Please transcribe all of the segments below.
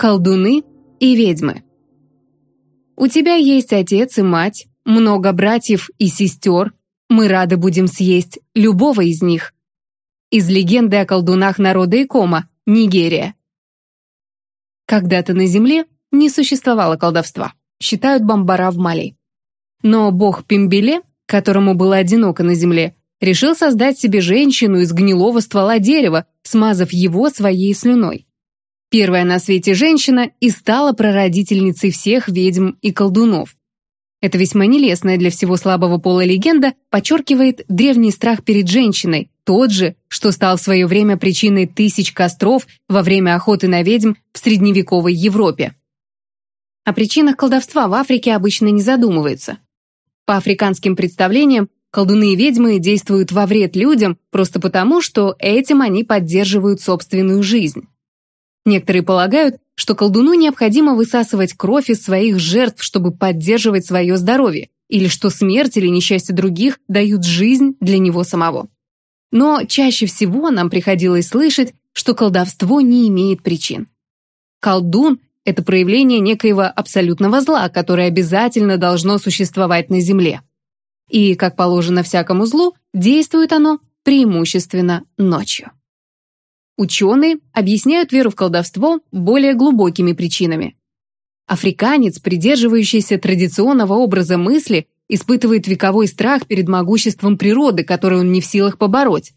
Колдуны и ведьмы. У тебя есть отец и мать, много братьев и сестер. Мы рады будем съесть любого из них. Из легенды о колдунах народа Икома, Нигерия. Когда-то на Земле не существовало колдовства, считают бомбара в Мали. Но бог Пимбеле, которому было одиноко на Земле, решил создать себе женщину из гнилого ствола дерева, смазав его своей слюной. Первая на свете женщина и стала прародительницей всех ведьм и колдунов. Эта весьма нелестная для всего слабого пола легенда подчеркивает древний страх перед женщиной, тот же, что стал в свое время причиной тысяч костров во время охоты на ведьм в средневековой Европе. О причинах колдовства в Африке обычно не задумываются. По африканским представлениям, колдуны и ведьмы действуют во вред людям просто потому, что этим они поддерживают собственную жизнь. Некоторые полагают, что колдуну необходимо высасывать кровь из своих жертв, чтобы поддерживать свое здоровье, или что смерть или несчастье других дают жизнь для него самого. Но чаще всего нам приходилось слышать, что колдовство не имеет причин. Колдун – это проявление некоего абсолютного зла, которое обязательно должно существовать на Земле. И, как положено всякому злу, действует оно преимущественно ночью. Ученые объясняют веру в колдовство более глубокими причинами. Африканец, придерживающийся традиционного образа мысли, испытывает вековой страх перед могуществом природы, который он не в силах побороть.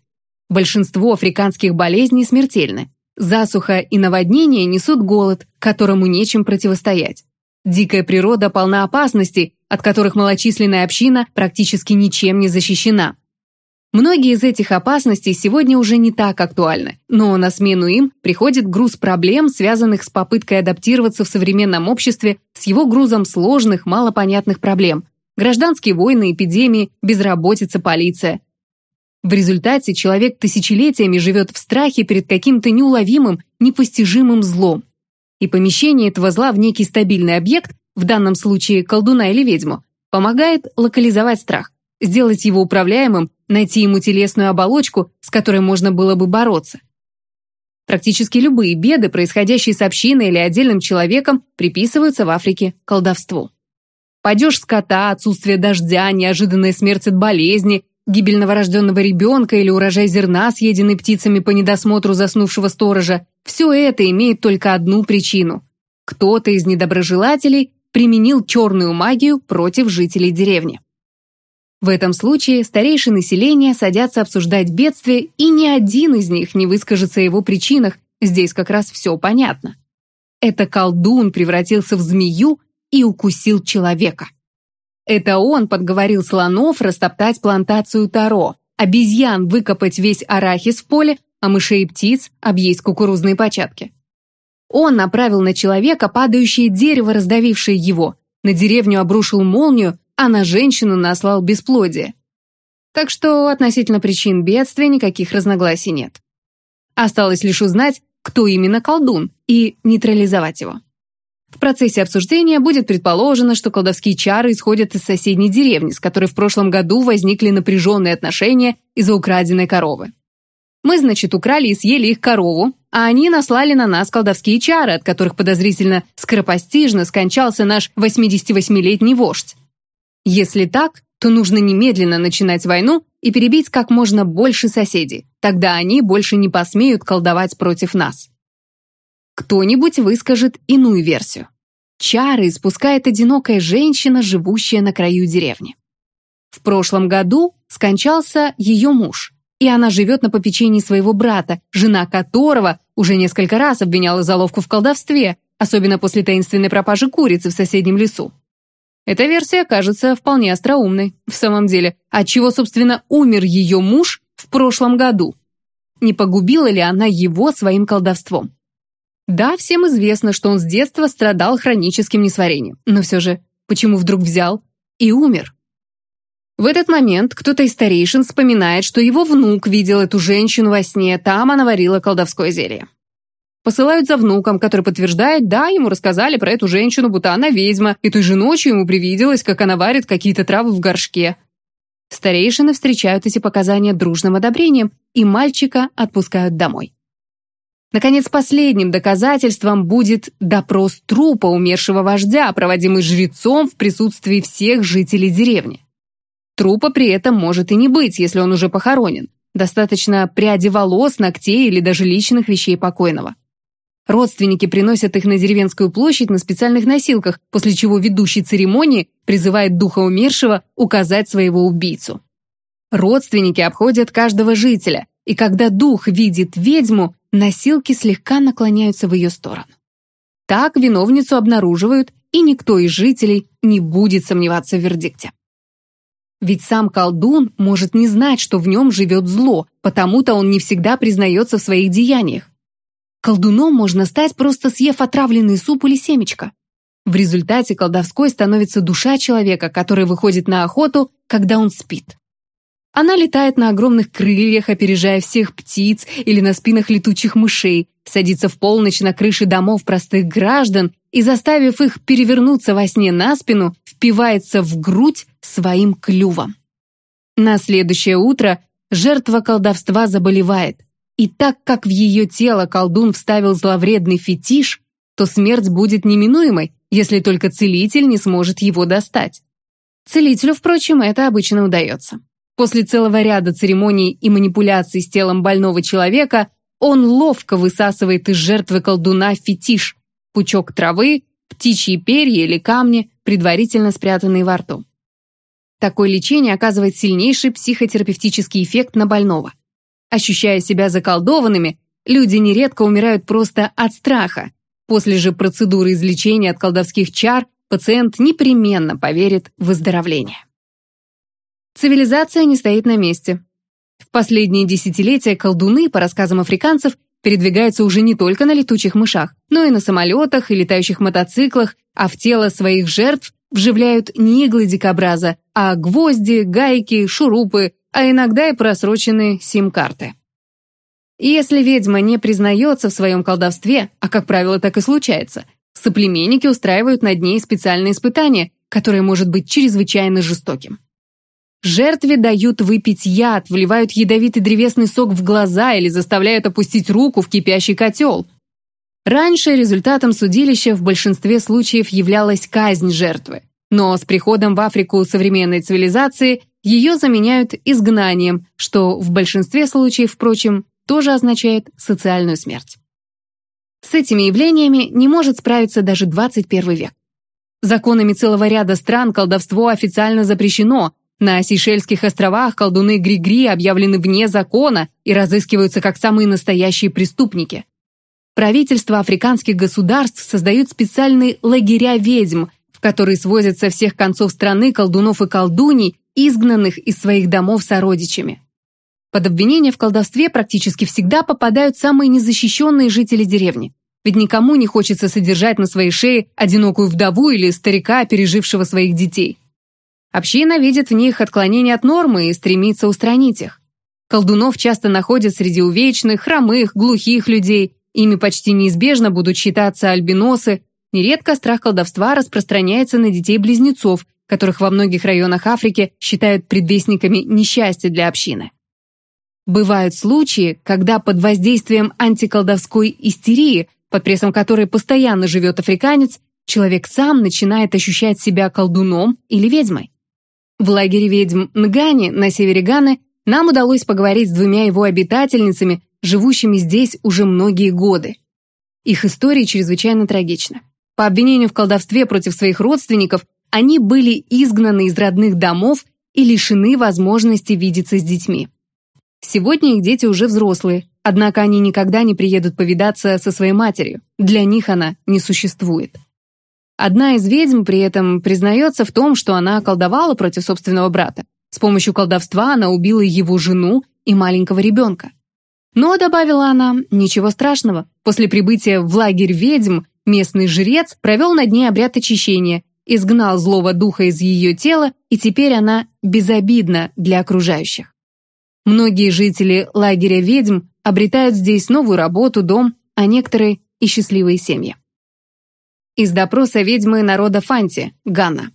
Большинство африканских болезней смертельны. Засуха и наводнения несут голод, которому нечем противостоять. Дикая природа полна опасностей, от которых малочисленная община практически ничем не защищена. Многие из этих опасностей сегодня уже не так актуальны, но на смену им приходит груз проблем, связанных с попыткой адаптироваться в современном обществе с его грузом сложных, малопонятных проблем. Гражданские войны, эпидемии, безработица, полиция. В результате человек тысячелетиями живет в страхе перед каким-то неуловимым, непостижимым злом. И помещение этого зла в некий стабильный объект, в данном случае колдуна или ведьму, помогает локализовать страх, сделать его управляемым найти ему телесную оболочку, с которой можно было бы бороться. Практически любые беды, происходящие с общиной или отдельным человеком, приписываются в Африке колдовству. Падеж скота, отсутствие дождя, неожиданная смерть от болезни, гибель новорожденного ребенка или урожай зерна, съеденный птицами по недосмотру заснувшего сторожа – все это имеет только одну причину. Кто-то из недоброжелателей применил черную магию против жителей деревни. В этом случае старейшие населения садятся обсуждать бедствие, и ни один из них не выскажется о его причинах, здесь как раз все понятно. Это колдун превратился в змею и укусил человека. Это он подговорил слонов растоптать плантацию таро, обезьян выкопать весь арахис в поле, а мышей и птиц объесть кукурузные початки. Он направил на человека падающее дерево, раздавившее его, на деревню обрушил молнию, а на женщину наслал бесплодие. Так что относительно причин бедствия никаких разногласий нет. Осталось лишь узнать, кто именно колдун, и нейтрализовать его. В процессе обсуждения будет предположено, что колдовские чары исходят из соседней деревни, с которой в прошлом году возникли напряженные отношения из-за украденной коровы. Мы, значит, украли и съели их корову, а они наслали на нас колдовские чары, от которых подозрительно скоропостижно скончался наш 88-летний вождь. Если так, то нужно немедленно начинать войну и перебить как можно больше соседей. Тогда они больше не посмеют колдовать против нас. Кто-нибудь выскажет иную версию. Чары испускает одинокая женщина, живущая на краю деревни. В прошлом году скончался ее муж, и она живет на попечении своего брата, жена которого уже несколько раз обвиняла заловку в колдовстве, особенно после таинственной пропажи курицы в соседнем лесу. Эта версия кажется вполне остроумной. В самом деле, отчего, собственно, умер ее муж в прошлом году? Не погубила ли она его своим колдовством? Да, всем известно, что он с детства страдал хроническим несварением. Но все же, почему вдруг взял и умер? В этот момент кто-то из старейшин вспоминает, что его внук видел эту женщину во сне, там она варила колдовское зелье. Посылают за внуком, который подтверждает, да, ему рассказали про эту женщину, будто она ведьма, и той же ночью ему привиделось, как она варит какие-то травы в горшке. Старейшины встречают эти показания дружным одобрением, и мальчика отпускают домой. Наконец, последним доказательством будет допрос трупа умершего вождя, проводимый жрецом в присутствии всех жителей деревни. Трупа при этом может и не быть, если он уже похоронен. Достаточно пряди волос, ногтей или даже личных вещей покойного. Родственники приносят их на деревенскую площадь на специальных носилках, после чего ведущий церемонии призывает духа умершего указать своего убийцу. Родственники обходят каждого жителя, и когда дух видит ведьму, носилки слегка наклоняются в ее сторону. Так виновницу обнаруживают, и никто из жителей не будет сомневаться в вердикте. Ведь сам колдун может не знать, что в нем живет зло, потому-то он не всегда признается в своих деяниях. Колдуном можно стать, просто съев отравленный суп или семечко. В результате колдовской становится душа человека, который выходит на охоту, когда он спит. Она летает на огромных крыльях, опережая всех птиц или на спинах летучих мышей, садится в полночь на крыши домов простых граждан и, заставив их перевернуться во сне на спину, впивается в грудь своим клювом. На следующее утро жертва колдовства заболевает, и так как в ее тело колдун вставил зловредный фетиш, то смерть будет неминуемой, если только целитель не сможет его достать. Целителю, впрочем, это обычно удается. После целого ряда церемоний и манипуляций с телом больного человека он ловко высасывает из жертвы колдуна фетиш, пучок травы, птичьи перья или камни, предварительно спрятанные во рту. Такое лечение оказывает сильнейший психотерапевтический эффект на больного. Ощущая себя заколдованными, люди нередко умирают просто от страха. После же процедуры излечения от колдовских чар пациент непременно поверит в выздоровление. Цивилизация не стоит на месте. В последние десятилетия колдуны, по рассказам африканцев, передвигаются уже не только на летучих мышах, но и на самолетах и летающих мотоциклах, а в тело своих жертв вживляют не иглы дикобраза, а гвозди, гайки, шурупы, а иногда и просроченные сим-карты. Если ведьма не признается в своем колдовстве, а как правило так и случается, соплеменники устраивают над ней специальные испытания, которое может быть чрезвычайно жестоким. Жертве дают выпить яд, вливают ядовитый древесный сок в глаза или заставляют опустить руку в кипящий котел. Раньше результатом судилища в большинстве случаев являлась казнь жертвы, но с приходом в Африку современной цивилизации ее заменяют изгнанием, что в большинстве случаев, впрочем, тоже означает социальную смерть. С этими явлениями не может справиться даже 21 век. Законами целого ряда стран колдовство официально запрещено. На Сейшельских островах колдуны Гри-Гри объявлены вне закона и разыскиваются как самые настоящие преступники. Правительства африканских государств создают специальные лагеря ведьм, в которые свозят со всех концов страны колдунов и колдуней, изгнанных из своих домов сородичами. Под обвинение в колдовстве практически всегда попадают самые незащищенные жители деревни. Ведь никому не хочется содержать на своей шее одинокую вдову или старика, пережившего своих детей. Община видит в них отклонение от нормы и стремится устранить их. Колдунов часто находят среди увечных, хромых, глухих людей. Ими почти неизбежно будут считаться альбиносы. Нередко страх колдовства распространяется на детей-близнецов, которых во многих районах Африки считают предвестниками несчастья для общины. Бывают случаи, когда под воздействием антиколдовской истерии, под прессом которой постоянно живет африканец, человек сам начинает ощущать себя колдуном или ведьмой. В лагере ведьм Нгани на севере Ганы нам удалось поговорить с двумя его обитательницами, живущими здесь уже многие годы. Их история чрезвычайно трагична. По обвинению в колдовстве против своих родственников они были изгнаны из родных домов и лишены возможности видеться с детьми. Сегодня их дети уже взрослые, однако они никогда не приедут повидаться со своей матерью. Для них она не существует. Одна из ведьм при этом признается в том, что она колдовала против собственного брата. С помощью колдовства она убила его жену и маленького ребенка. Но, добавила она, ничего страшного. После прибытия в лагерь ведьм местный жрец провел над ней обряд очищения изгнал злого духа из ее тела, и теперь она безобидна для окружающих. Многие жители лагеря ведьм обретают здесь новую работу, дом, а некоторые и счастливые семьи. Из допроса ведьмы народа Фанти, Ганна.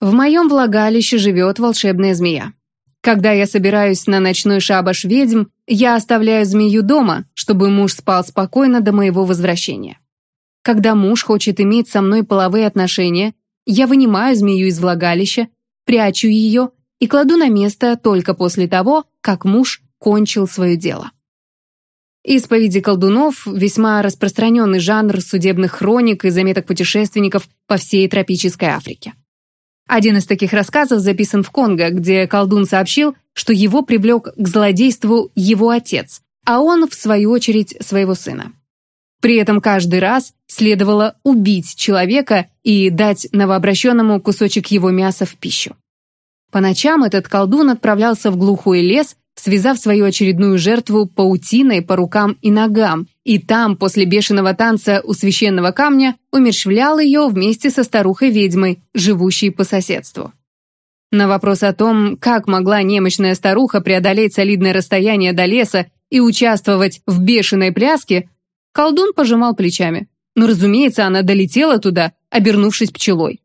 В моем влагалище живет волшебная змея. Когда я собираюсь на ночной шабаш ведьм, я оставляю змею дома, чтобы муж спал спокойно до моего возвращения. Когда муж хочет иметь со мной половые отношения, я вынимаю змею из влагалища, прячу ее и кладу на место только после того, как муж кончил свое дело. Исповеди колдунов – весьма распространенный жанр судебных хроник и заметок путешественников по всей тропической Африке. Один из таких рассказов записан в Конго, где колдун сообщил, что его привлек к злодейству его отец, а он, в свою очередь, своего сына. При этом каждый раз следовало убить человека и дать новообращенному кусочек его мяса в пищу. По ночам этот колдун отправлялся в глухой лес связав свою очередную жертву паутиной по рукам и ногам, и там, после бешеного танца у священного камня, умерщвлял ее вместе со старухой-ведьмой, живущей по соседству. На вопрос о том, как могла немощная старуха преодолеть солидное расстояние до леса и участвовать в бешеной пляске, колдун пожимал плечами. Но, разумеется, она долетела туда, обернувшись пчелой.